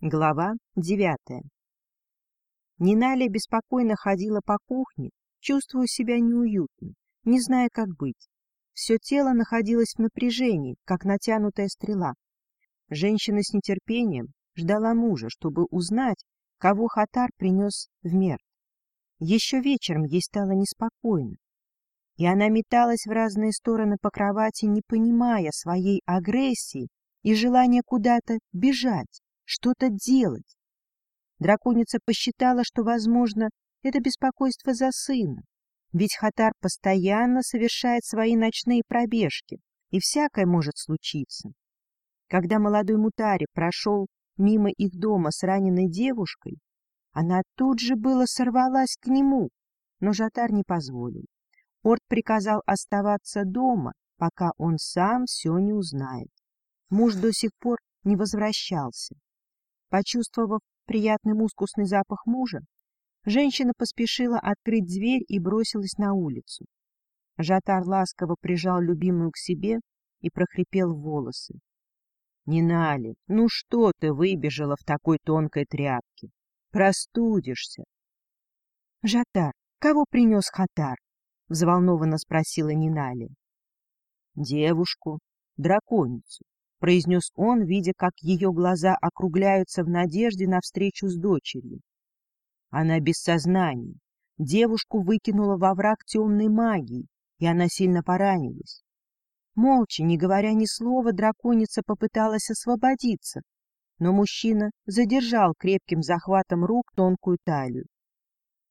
Глава девятая Ниналя беспокойно ходила по кухне, чувствуя себя неуютно, не зная, как быть. Все тело находилось в напряжении, как натянутая стрела. Женщина с нетерпением ждала мужа, чтобы узнать, кого Хатар принес в мер. Еще вечером ей стало неспокойно, и она металась в разные стороны по кровати, не понимая своей агрессии и желания куда-то бежать, что-то делать. Драконица посчитала, что, возможно, это беспокойство за сына, ведь Хатар постоянно совершает свои ночные пробежки, и всякое может случиться. Когда молодой Мутари прошел мимо их дома с раненой девушкой, она тут же было сорвалась к нему, но Жатар не позволил. Орд приказал оставаться дома, пока он сам все не узнает. Муж до сих пор не возвращался. Почувствовав приятный мускусный запах мужа, женщина поспешила открыть дверь и бросилась на улицу. Жатар ласково прижал любимую к себе и прохрипел волосы. — Нинали, ну что ты выбежала в такой тонкой тряпке? Простудишься. — Жатар, кого принес Хатар? — взволнованно спросила Нинали. — Девушку, драконицу, — произнес он, видя, как ее глаза округляются в надежде на встречу с дочерью. Она без сознания. Девушку выкинула во враг темной магии, и она сильно поранилась. Молча, не говоря ни слова, драконица попыталась освободиться, но мужчина задержал крепким захватом рук тонкую талию.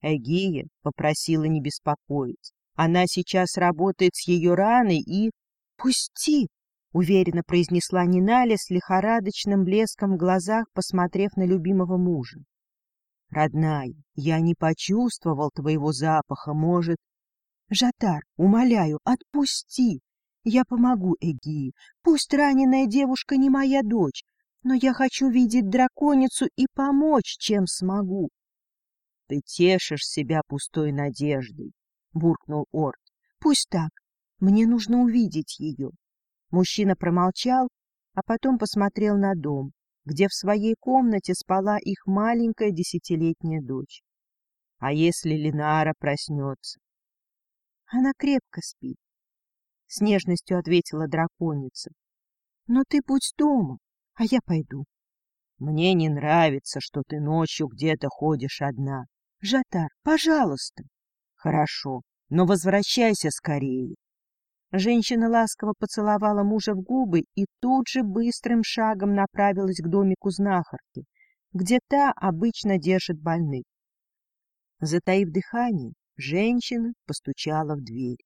Эгия попросила не беспокоить. Она сейчас работает с ее раной и... — Пусти! — уверенно произнесла Ниналя с лихорадочным блеском в глазах, посмотрев на любимого мужа. — Родная, я не почувствовал твоего запаха, может... — Жатар, умоляю, отпусти! Я помогу Эгии. Пусть раненая девушка не моя дочь, но я хочу видеть драконицу и помочь, чем смогу. — Ты тешишь себя пустой надеждой, — буркнул Орд. — Пусть так. Мне нужно увидеть ее. Мужчина промолчал, а потом посмотрел на дом, где в своей комнате спала их маленькая десятилетняя дочь. А если Линара проснется? — Она крепко спит, — с нежностью ответила драконица. — Но ты будь дома, а я пойду. — Мне не нравится, что ты ночью где-то ходишь одна. — Жатар, пожалуйста. — Хорошо, но возвращайся скорее. Женщина ласково поцеловала мужа в губы и тут же быстрым шагом направилась к домику знахарки, где та обычно держит больных. Затаив дыхание, женщина постучала в дверь.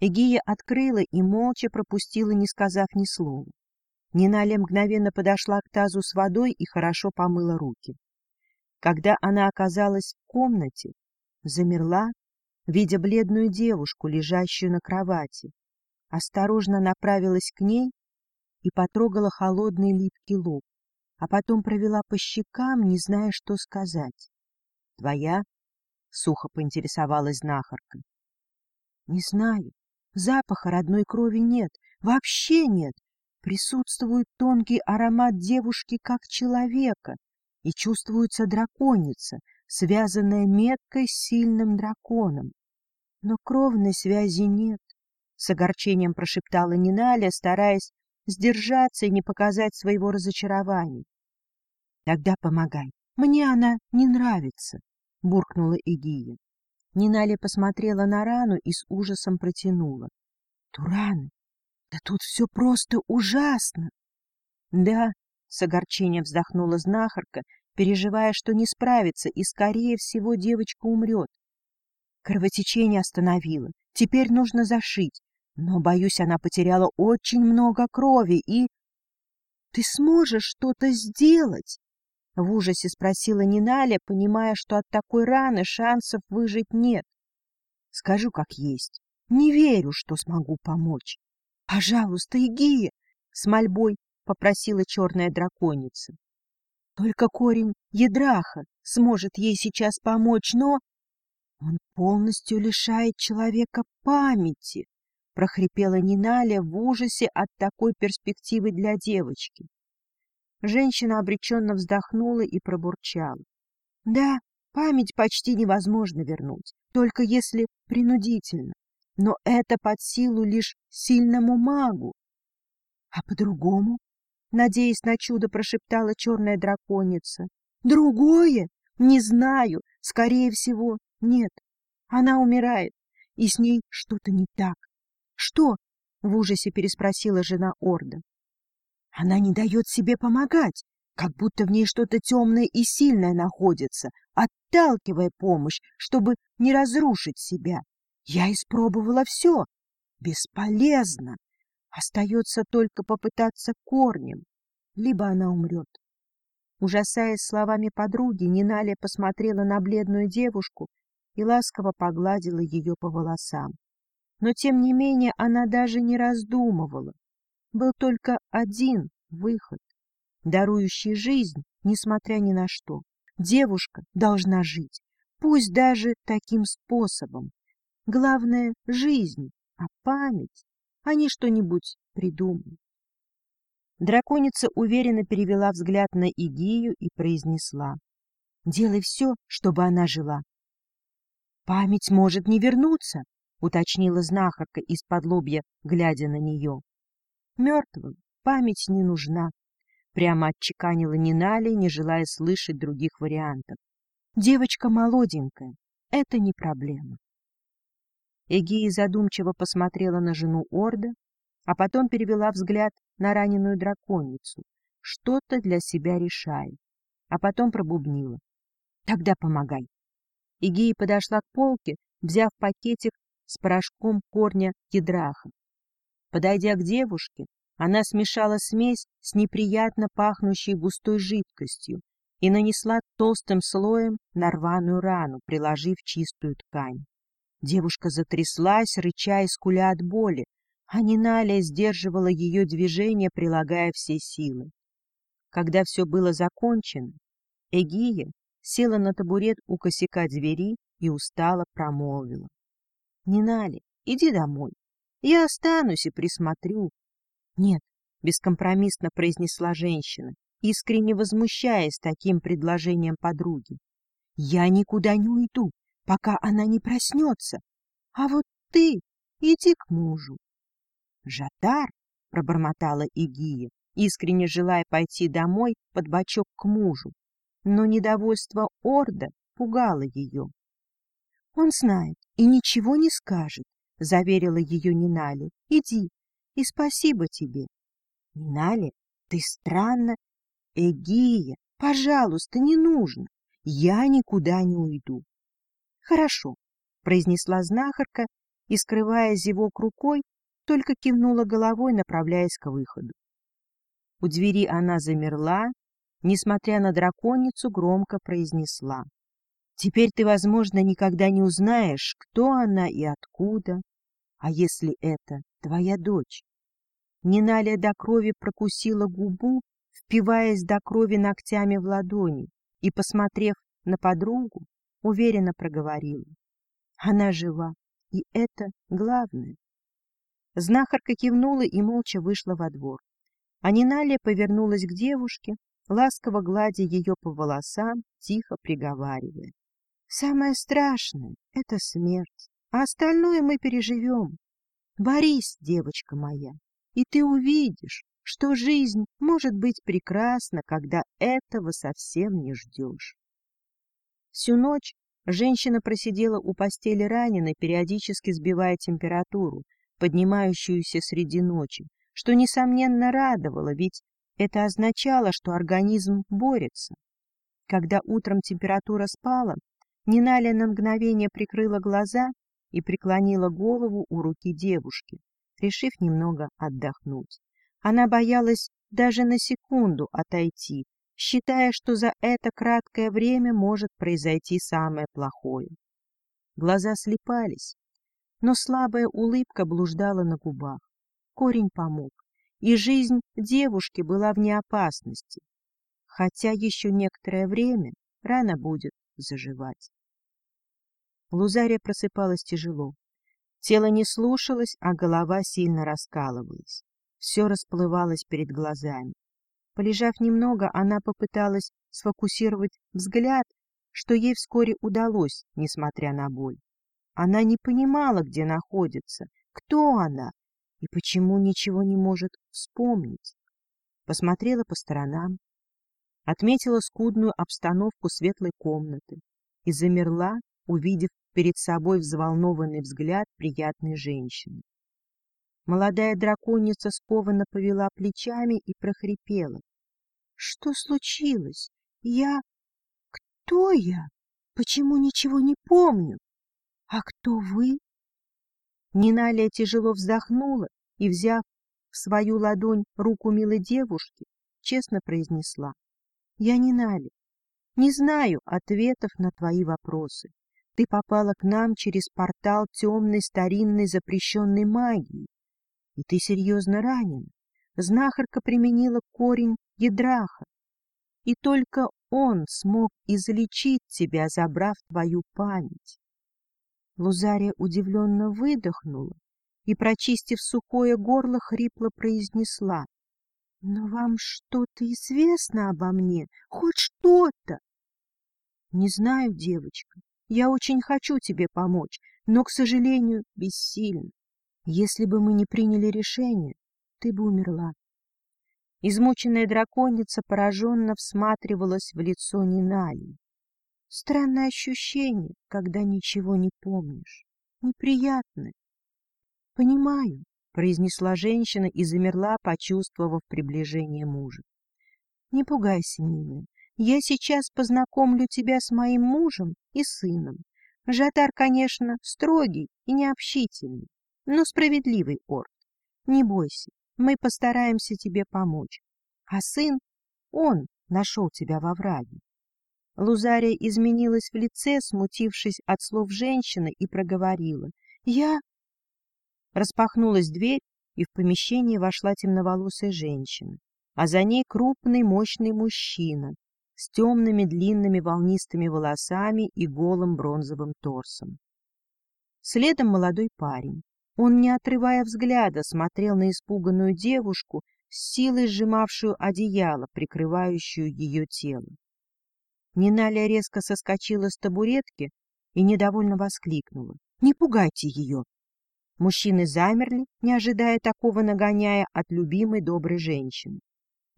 Эгия открыла и молча пропустила, не сказав ни слова. Ниналя мгновенно подошла к тазу с водой и хорошо помыла руки. Когда она оказалась в комнате, замерла, видя бледную девушку, лежащую на кровати, осторожно направилась к ней и потрогала холодный липкий лоб, а потом провела по щекам, не зная, что сказать. — Твоя? — сухо поинтересовалась знахарка. — Не знаю. Запаха родной крови нет, вообще нет. Присутствует тонкий аромат девушки как человека, и чувствуется драконица, связанная меткой с сильным драконом. Но кровной связи нет, — с огорчением прошептала Ниналя, стараясь сдержаться и не показать своего разочарования. — Тогда помогай. Мне она не нравится, — буркнула Игия. Ниналя посмотрела на рану и с ужасом протянула. — Тураны, да тут все просто ужасно! — Да, — с огорчением вздохнула знахарка, переживая, что не справится, и, скорее всего, девочка умрет. Кровотечение остановило. Теперь нужно зашить. Но, боюсь, она потеряла очень много крови и... — Ты сможешь что-то сделать? — в ужасе спросила Ниналя, понимая, что от такой раны шансов выжить нет. — Скажу, как есть. Не верю, что смогу помочь. — Пожалуйста, Игия! — с мольбой попросила черная драконица. Только корень ядраха сможет ей сейчас помочь, но... Он полностью лишает человека памяти, прохрипела Ниналя в ужасе от такой перспективы для девочки. Женщина обреченно вздохнула и пробурчала. — Да, память почти невозможно вернуть, только если принудительно. Но это под силу лишь сильному магу. — А по-другому? — надеясь на чудо, прошептала черная драконица. — Другое? Не знаю. Скорее всего, нет. Она умирает, и с ней что-то не так. — Что? — в ужасе переспросила жена Орда. — Она не дает себе помогать, как будто в ней что-то темное и сильное находится, отталкивая помощь, чтобы не разрушить себя. Я испробовала все. Бесполезно. Остается только попытаться корнем, либо она умрет. Ужасаясь словами подруги, Ниналия посмотрела на бледную девушку и ласково погладила ее по волосам. Но, тем не менее, она даже не раздумывала. Был только один выход, дарующий жизнь, несмотря ни на что. Девушка должна жить, пусть даже таким способом. Главное — жизнь, а память они что-нибудь придумают. Драконица уверенно перевела взгляд на Игию и произнесла. — Делай все, чтобы она жила. — Память может не вернуться, — уточнила знахарка из-под лобья, глядя на нее. — Мертвым память не нужна, — прямо отчеканила Нинали, не желая слышать других вариантов. — Девочка молоденькая, это не проблема. Эгия задумчиво посмотрела на жену Орда, а потом перевела взгляд на раненую драконицу, что-то для себя решая, а потом пробубнила. — Тогда помогай. Игия подошла к полке, взяв пакетик с порошком корня ядраха. Подойдя к девушке, она смешала смесь с неприятно пахнущей густой жидкостью и нанесла толстым слоем на рваную рану, приложив чистую ткань. Девушка затряслась, рыча и скуля от боли, а Ниналия сдерживала ее движение, прилагая все силы. Когда все было закончено, Эгия села на табурет у косяка двери и устало промолвила. — Нинали, иди домой. Я останусь и присмотрю. — Нет, — бескомпромиссно произнесла женщина, искренне возмущаясь таким предложением подруги. — Я никуда не уйду, пока она не проснется. А вот ты иди к мужу. Жатар, — пробормотала Игия, искренне желая пойти домой под бочок к мужу, но недовольство Орда пугало ее. — Он знает и ничего не скажет, — заверила ее Нинали. — Иди, и спасибо тебе. — Нинали, ты странно. — Эгия, пожалуйста, не нужно. Я никуда не уйду. — Хорошо, — произнесла знахарка и, скрывая зевок рукой, только кивнула головой, направляясь к выходу. У двери она замерла, несмотря на драконицу, громко произнесла. «Теперь ты, возможно, никогда не узнаешь, кто она и откуда. А если это твоя дочь?» Ниналия до крови прокусила губу, впиваясь до крови ногтями в ладони, и, посмотрев на подругу, уверенно проговорила. «Она жива, и это главное». Знахарка кивнула и молча вышла во двор. А Ниналия повернулась к девушке, ласково гладя ее по волосам, тихо приговаривая. «Самое страшное — это смерть, а остальное мы переживем. Борись, девочка моя, и ты увидишь, что жизнь может быть прекрасна, когда этого совсем не ждешь». Всю ночь женщина просидела у постели раненой, периодически сбивая температуру, поднимающуюся среди ночи, что, несомненно, радовало, ведь это означало, что организм борется. Когда утром температура спала, Ниналя на мгновение прикрыла глаза и преклонила голову у руки девушки, решив немного отдохнуть. Она боялась даже на секунду отойти, считая, что за это краткое время может произойти самое плохое. Глаза слепались, но слабая улыбка блуждала на губах. Корень помог, и жизнь девушки была вне опасности, хотя еще некоторое время рана будет заживать. Лузария просыпалась тяжело. Тело не слушалось, а голова сильно раскалывалась. Все расплывалось перед глазами. Полежав немного, она попыталась сфокусировать взгляд, что ей вскоре удалось, несмотря на боль. Она не понимала, где находится, кто она и почему ничего не может вспомнить. Посмотрела по сторонам, отметила скудную обстановку светлой комнаты и замерла, увидев перед собой взволнованный взгляд приятной женщины. Молодая драконица скованно повела плечами и прохрипела. — Что случилось? Я... Кто я? Почему ничего не помню? А кто вы? Ниналия тяжело вздохнула и, взяв в свою ладонь руку милой девушки, честно произнесла. — Я Нинали. Не знаю ответов на твои вопросы. Ты попала к нам через портал темной старинной запрещенной магии. И ты серьезно ранен. Знахарка применила корень ядраха. И только он смог излечить тебя, забрав твою память. Лузария удивленно выдохнула и, прочистив сухое горло, хрипло произнесла. — Но вам что-то известно обо мне? Хоть что-то? — Не знаю, девочка. Я очень хочу тебе помочь, но, к сожалению, бессильно. Если бы мы не приняли решение, ты бы умерла. Измученная драконица пораженно всматривалась в лицо Нинали. Странное ощущение, когда ничего не помнишь. Неприятное. — Понимаю, — произнесла женщина и замерла, почувствовав приближение мужа. — Не пугайся, милая. Я сейчас познакомлю тебя с моим мужем и сыном. Жатар, конечно, строгий и необщительный, но справедливый орд. Не бойся, мы постараемся тебе помочь. А сын, он нашел тебя во враге. Лузария изменилась в лице, смутившись от слов женщины, и проговорила. — Я... Распахнулась дверь, и в помещение вошла темноволосая женщина, а за ней крупный мощный мужчина с темными длинными волнистыми волосами и голым бронзовым торсом. Следом молодой парень. Он, не отрывая взгляда, смотрел на испуганную девушку, с силой сжимавшую одеяло, прикрывающую ее тело. Ниналя резко соскочила с табуретки и недовольно воскликнула. — Не пугайте ее! Мужчины замерли, не ожидая такого нагоняя от любимой доброй женщины.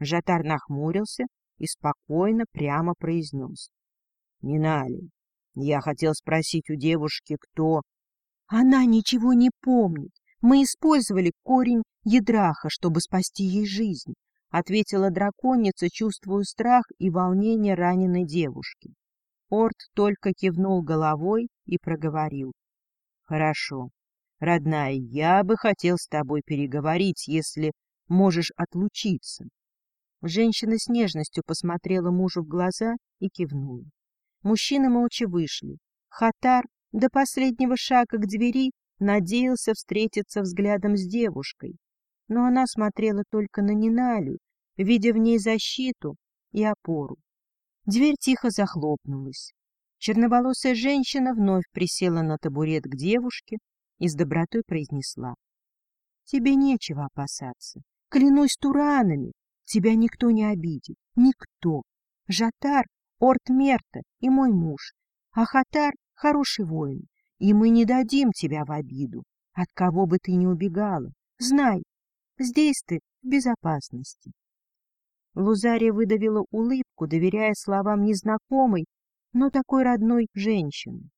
Жатар нахмурился и спокойно прямо произнес. — Нинали, я хотел спросить у девушки, кто... — Она ничего не помнит. Мы использовали корень ядраха, чтобы спасти ей жизнь ответила драконица, чувствуя страх и волнение раненой девушки. Орд только кивнул головой и проговорил. — Хорошо. Родная, я бы хотел с тобой переговорить, если можешь отлучиться. Женщина с нежностью посмотрела мужу в глаза и кивнула. Мужчины молча вышли. Хатар до последнего шага к двери надеялся встретиться взглядом с девушкой, но она смотрела только на Ниналю, видя в ней защиту и опору. Дверь тихо захлопнулась. Черноволосая женщина вновь присела на табурет к девушке и с добротой произнесла. — Тебе нечего опасаться. Клянусь туранами, тебя никто не обидит. Никто. Жатар — Ортмерта и мой муж, а Хатар — хороший воин, и мы не дадим тебя в обиду, от кого бы ты ни убегала. Знай, Здесь ты в безопасности. Лузария выдавила улыбку, доверяя словам незнакомой, но такой родной женщины.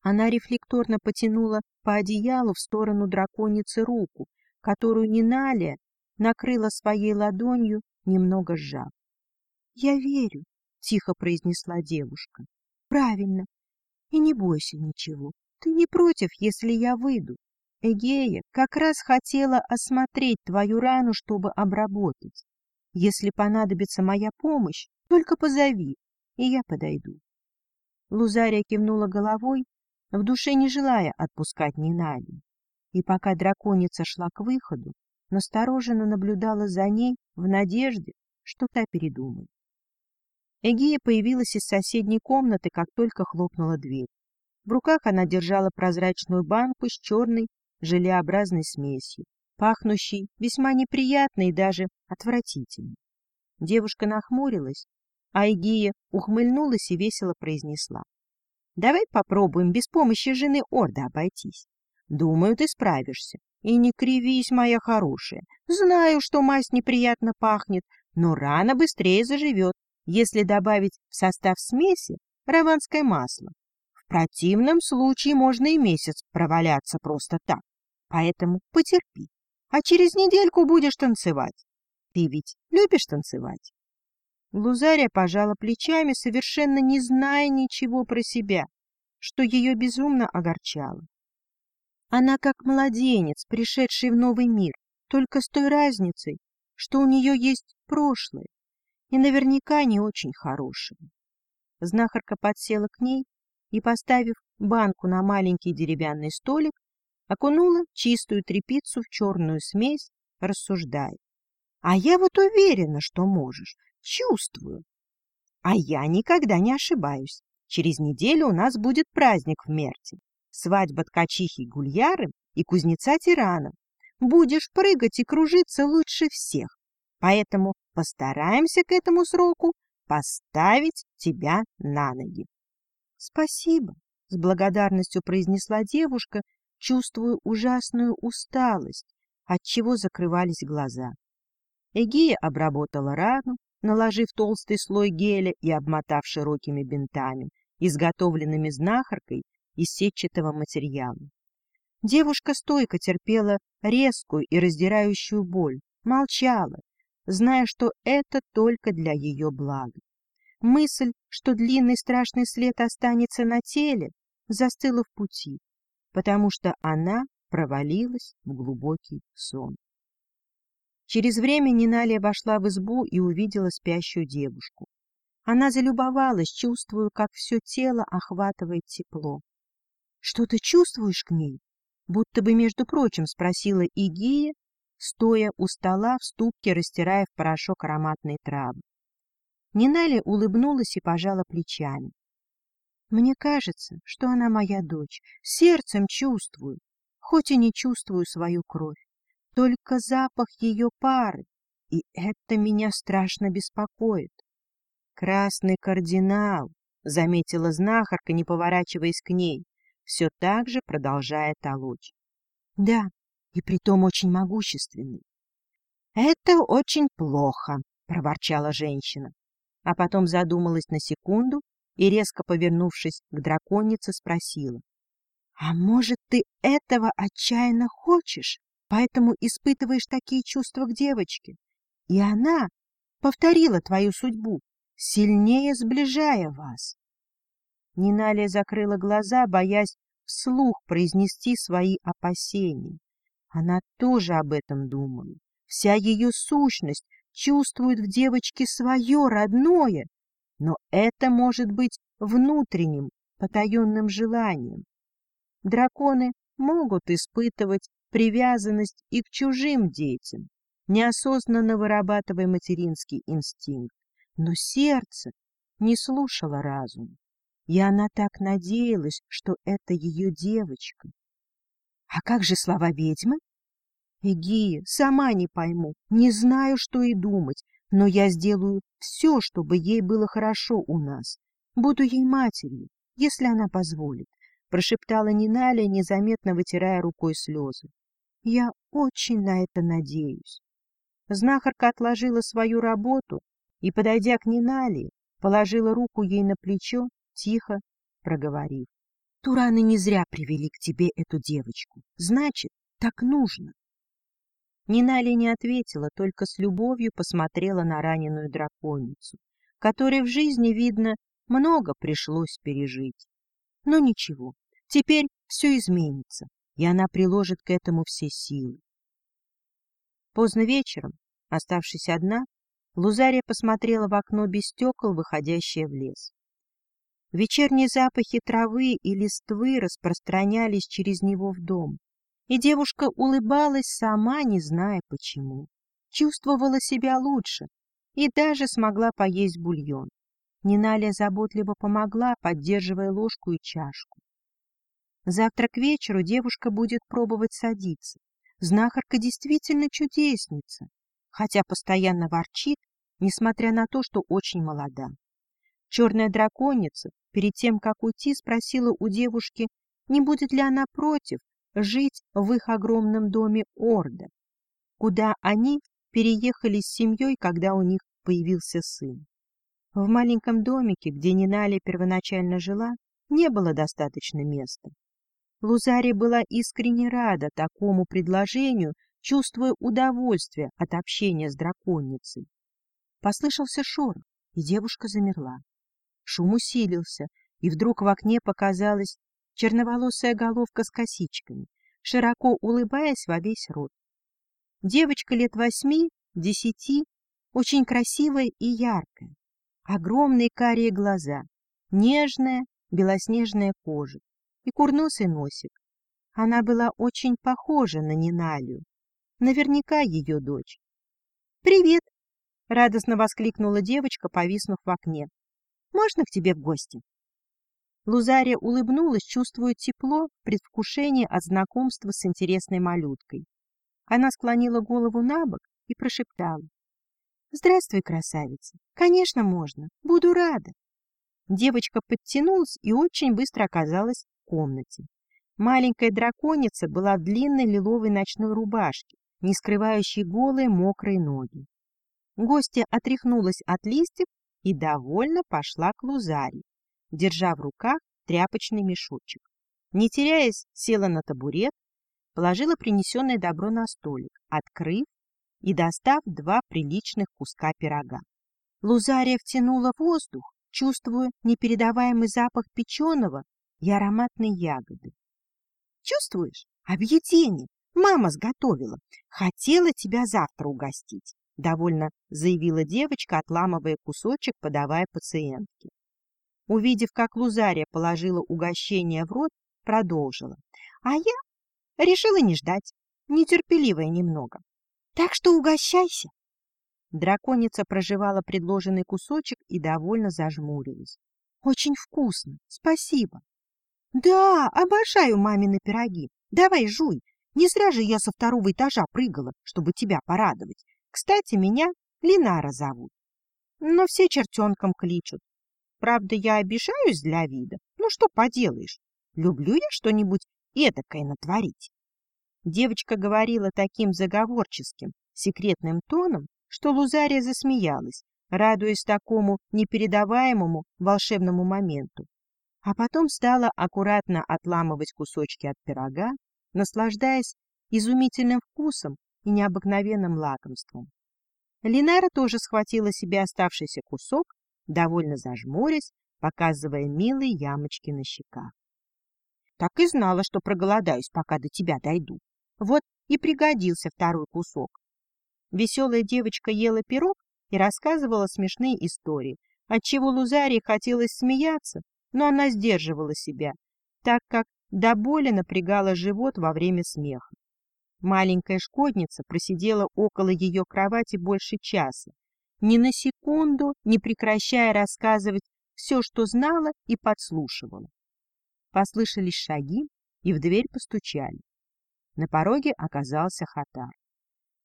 Она рефлекторно потянула по одеялу в сторону драконицы руку, которую Ниналия накрыла своей ладонью, немного сжав. — Я верю, — тихо произнесла девушка. — Правильно. И не бойся ничего. Ты не против, если я выйду. Эгея как раз хотела осмотреть твою рану, чтобы обработать. Если понадобится моя помощь, только позови, и я подойду. Лузария кивнула головой, в душе не желая отпускать Нинади. И пока драконица шла к выходу, настороженно наблюдала за ней в надежде, что та передумает. Эгея появилась из соседней комнаты, как только хлопнула дверь. В руках она держала прозрачную банку с черной желеобразной смесью, пахнущей весьма неприятно и даже отвратительно. Девушка нахмурилась, а Игия ухмыльнулась и весело произнесла. — Давай попробуем без помощи жены Орда обойтись. Думаю, ты справишься. И не кривись, моя хорошая. Знаю, что мазь неприятно пахнет, но рана быстрее заживет, если добавить в состав смеси раванское масло. В противном случае можно и месяц проваляться просто так. Поэтому потерпи. А через недельку будешь танцевать. Ты ведь любишь танцевать? Лузария пожала плечами, совершенно не зная ничего про себя, что ее безумно огорчало. Она как младенец, пришедший в новый мир, только с той разницей, что у нее есть прошлое, и наверняка не очень хорошее. Знахарка подсела к ней и, поставив банку на маленький деревянный столик, окунула чистую тряпицу в черную смесь, рассуждая. — А я вот уверена, что можешь, чувствую. А я никогда не ошибаюсь. Через неделю у нас будет праздник в Мерте свадьба ткачихи Гульяры и кузнеца Тирана. Будешь прыгать и кружиться лучше всех, поэтому постараемся к этому сроку поставить тебя на ноги. — Спасибо, — с благодарностью произнесла девушка, чувствуя ужасную усталость, отчего закрывались глаза. Эгия обработала рану, наложив толстый слой геля и обмотав широкими бинтами, изготовленными знахаркой из сетчатого материала. Девушка стойко терпела резкую и раздирающую боль, молчала, зная, что это только для ее блага. Мысль, что длинный страшный след останется на теле, застыла в пути, потому что она провалилась в глубокий сон. Через время Ниналия вошла в избу и увидела спящую девушку. Она залюбовалась, чувствуя, как все тело охватывает тепло. — Что ты чувствуешь к ней? — будто бы, между прочим, спросила Игия, стоя у стола в ступке, растирая в порошок ароматные травы. Нинали улыбнулась и пожала плечами. — Мне кажется, что она моя дочь. Сердцем чувствую, хоть и не чувствую свою кровь. Только запах ее пары, и это меня страшно беспокоит. — Красный кардинал, — заметила знахарка, не поворачиваясь к ней все так же продолжая толочь. — Да, и притом очень могущественный. — Это очень плохо, — проворчала женщина, а потом задумалась на секунду и, резко повернувшись к драконице, спросила. — А может, ты этого отчаянно хочешь, поэтому испытываешь такие чувства к девочке? И она повторила твою судьбу, сильнее сближая вас. Ниналия закрыла глаза, боясь вслух произнести свои опасения. Она тоже об этом думала. Вся ее сущность чувствует в девочке свое родное, но это может быть внутренним, потаенным желанием. Драконы могут испытывать привязанность и к чужим детям, неосознанно вырабатывая материнский инстинкт, но сердце не слушало разум. И она так надеялась, что это ее девочка. А как же слова ведьмы? Эгия, сама не пойму, не знаю, что и думать, но я сделаю все, чтобы ей было хорошо у нас. Буду ей матерью, если она позволит, — прошептала Ниналя, незаметно вытирая рукой слезы. Я очень на это надеюсь. Знахарка отложила свою работу и, подойдя к Нинале, положила руку ей на плечо тихо проговорив. — Тураны не зря привели к тебе эту девочку. Значит, так нужно. Нинали не ответила, только с любовью посмотрела на раненую драконицу, которой в жизни, видно, много пришлось пережить. Но ничего, теперь все изменится, и она приложит к этому все силы. Поздно вечером, оставшись одна, Лузария посмотрела в окно без стекол, выходящее в лес. Вечерние запахи травы и листвы распространялись через него в дом, и девушка улыбалась сама, не зная почему. Чувствовала себя лучше и даже смогла поесть бульон. Ниналя заботливо помогла, поддерживая ложку и чашку. Завтра к вечеру девушка будет пробовать садиться. Знахарка действительно чудесница, хотя постоянно ворчит несмотря на то, что очень молода. Черная драконица перед тем, как уйти, спросила у девушки, не будет ли она против жить в их огромном доме Орда, куда они переехали с семьей, когда у них появился сын. В маленьком домике, где Ниналя первоначально жила, не было достаточно места. Лузария была искренне рада такому предложению, чувствуя удовольствие от общения с драконицей. Послышался шорох, и девушка замерла. Шум усилился, и вдруг в окне показалась черноволосая головка с косичками, широко улыбаясь во весь рот. Девочка лет восьми, десяти, очень красивая и яркая, огромные карие глаза, нежная белоснежная кожа и курносый носик. Она была очень похожа на Ниналию, наверняка ее дочь. «Привет!» — радостно воскликнула девочка, повиснув в окне. «Можно к тебе в гости?» Лузария улыбнулась, чувствуя тепло, предвкушение от знакомства с интересной малюткой. Она склонила голову на бок и прошептала. «Здравствуй, красавица! Конечно, можно. Буду рада!» Девочка подтянулась и очень быстро оказалась в комнате. Маленькая драконица была в длинной лиловой ночной рубашке, не скрывающей голые мокрые ноги. Гостья отряхнулась от листьев и довольно пошла к Лузаре, держа в руках тряпочный мешочек. Не теряясь, села на табурет, положила принесенное добро на столик, открыв и достав два приличных куска пирога. Лузария втянула воздух, чувствуя непередаваемый запах печеного и ароматной ягоды. «Чувствуешь? Объедение! Мама сготовила. Хотела тебя завтра угостить», — довольно заявила девочка, отламывая кусочек, подавая пациентке. Увидев, как Лузария положила угощение в рот, продолжила. А я решила не ждать, нетерпеливая немного. Так что угощайся. Драконица проживала предложенный кусочек и довольно зажмурилась. Очень вкусно, спасибо. Да, обожаю мамины пироги. Давай жуй. Не зря же я со второго этажа прыгала, чтобы тебя порадовать. Кстати, меня Линара зовут. Но все чертенком кличут. Правда, я обижаюсь для вида. Ну, что поделаешь. Люблю я что-нибудь эдакое натворить. Девочка говорила таким заговорческим, секретным тоном, что Лузария засмеялась, радуясь такому непередаваемому волшебному моменту. А потом стала аккуратно отламывать кусочки от пирога, наслаждаясь изумительным вкусом и необыкновенным лакомством. Линара тоже схватила себе оставшийся кусок довольно зажмурясь, показывая милые ямочки на щеках. Так и знала, что проголодаюсь, пока до тебя дойду. Вот и пригодился второй кусок. Веселая девочка ела пирог и рассказывала смешные истории, отчего Лузарии хотелось смеяться, но она сдерживала себя, так как до боли напрягала живот во время смеха. Маленькая шкодница просидела около ее кровати больше часа, ни на секунду не прекращая рассказывать все, что знала и подслушивала. Послышались шаги, и в дверь постучали. На пороге оказался Хатар.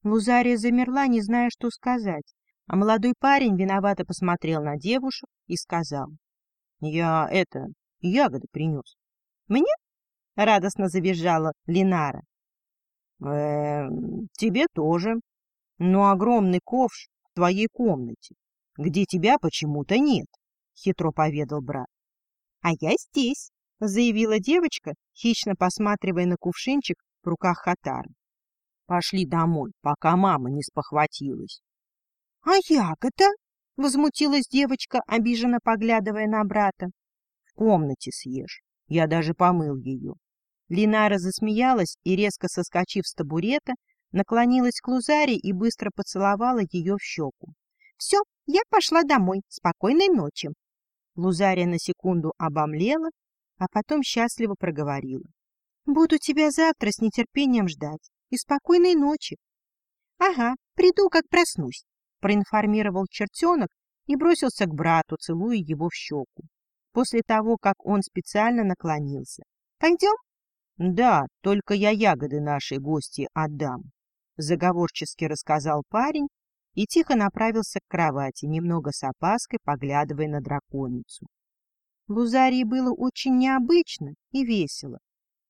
Лузария замерла, не зная, что сказать, а молодой парень виновато посмотрел на девушек и сказал. — Я это, ягоды принес. — Мне? — радостно завизжала Линара. «Э, — Тебе тоже. Но огромный ковш твоей комнате, где тебя почему-то нет, — хитро поведал брат. — А я здесь, — заявила девочка, хищно посматривая на кувшинчик в руках Хатара. — Пошли домой, пока мама не спохватилась. — А ягода? — возмутилась девочка, обиженно поглядывая на брата. — В комнате съешь. Я даже помыл ее. Линара засмеялась и, резко соскочив с табурета, наклонилась к Лузаре и быстро поцеловала ее в щеку. — Все, я пошла домой. Спокойной ночи. Лузария на секунду обомлела, а потом счастливо проговорила. — Буду тебя завтра с нетерпением ждать. И спокойной ночи. — Ага, приду, как проснусь, — проинформировал чертенок и бросился к брату, целуя его в щеку. После того, как он специально наклонился. — Пойдем? — Да, только я ягоды нашей гости отдам. — заговорчески рассказал парень и тихо направился к кровати, немного с опаской поглядывая на драконицу. Лузарии было очень необычно и весело.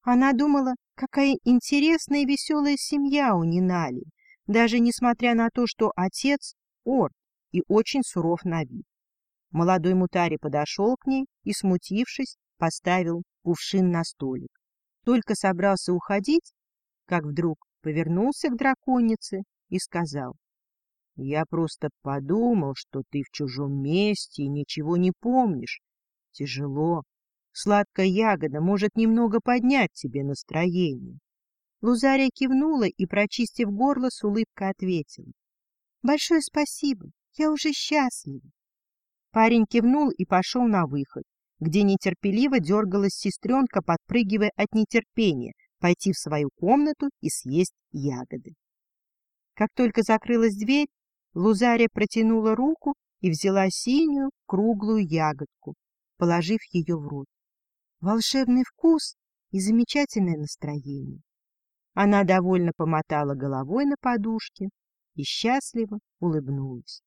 Она думала, какая интересная и веселая семья у Нинали, даже несмотря на то, что отец — Орд и очень суров на вид. Молодой Мутари подошел к ней и, смутившись, поставил кувшин на столик. Только собрался уходить, как вдруг повернулся к драконице и сказал. — Я просто подумал, что ты в чужом месте и ничего не помнишь. Тяжело. Сладкая ягода может немного поднять тебе настроение. Лузария кивнула и, прочистив горло, с улыбкой ответила. — Большое спасибо, я уже счастлива. Парень кивнул и пошел на выход, где нетерпеливо дергалась сестренка, подпрыгивая от нетерпения, пойти в свою комнату и съесть ягоды. Как только закрылась дверь, Лузария протянула руку и взяла синюю круглую ягодку, положив ее в рот волшебный вкус и замечательное настроение. Она довольно помотала головой на подушке и счастливо улыбнулась.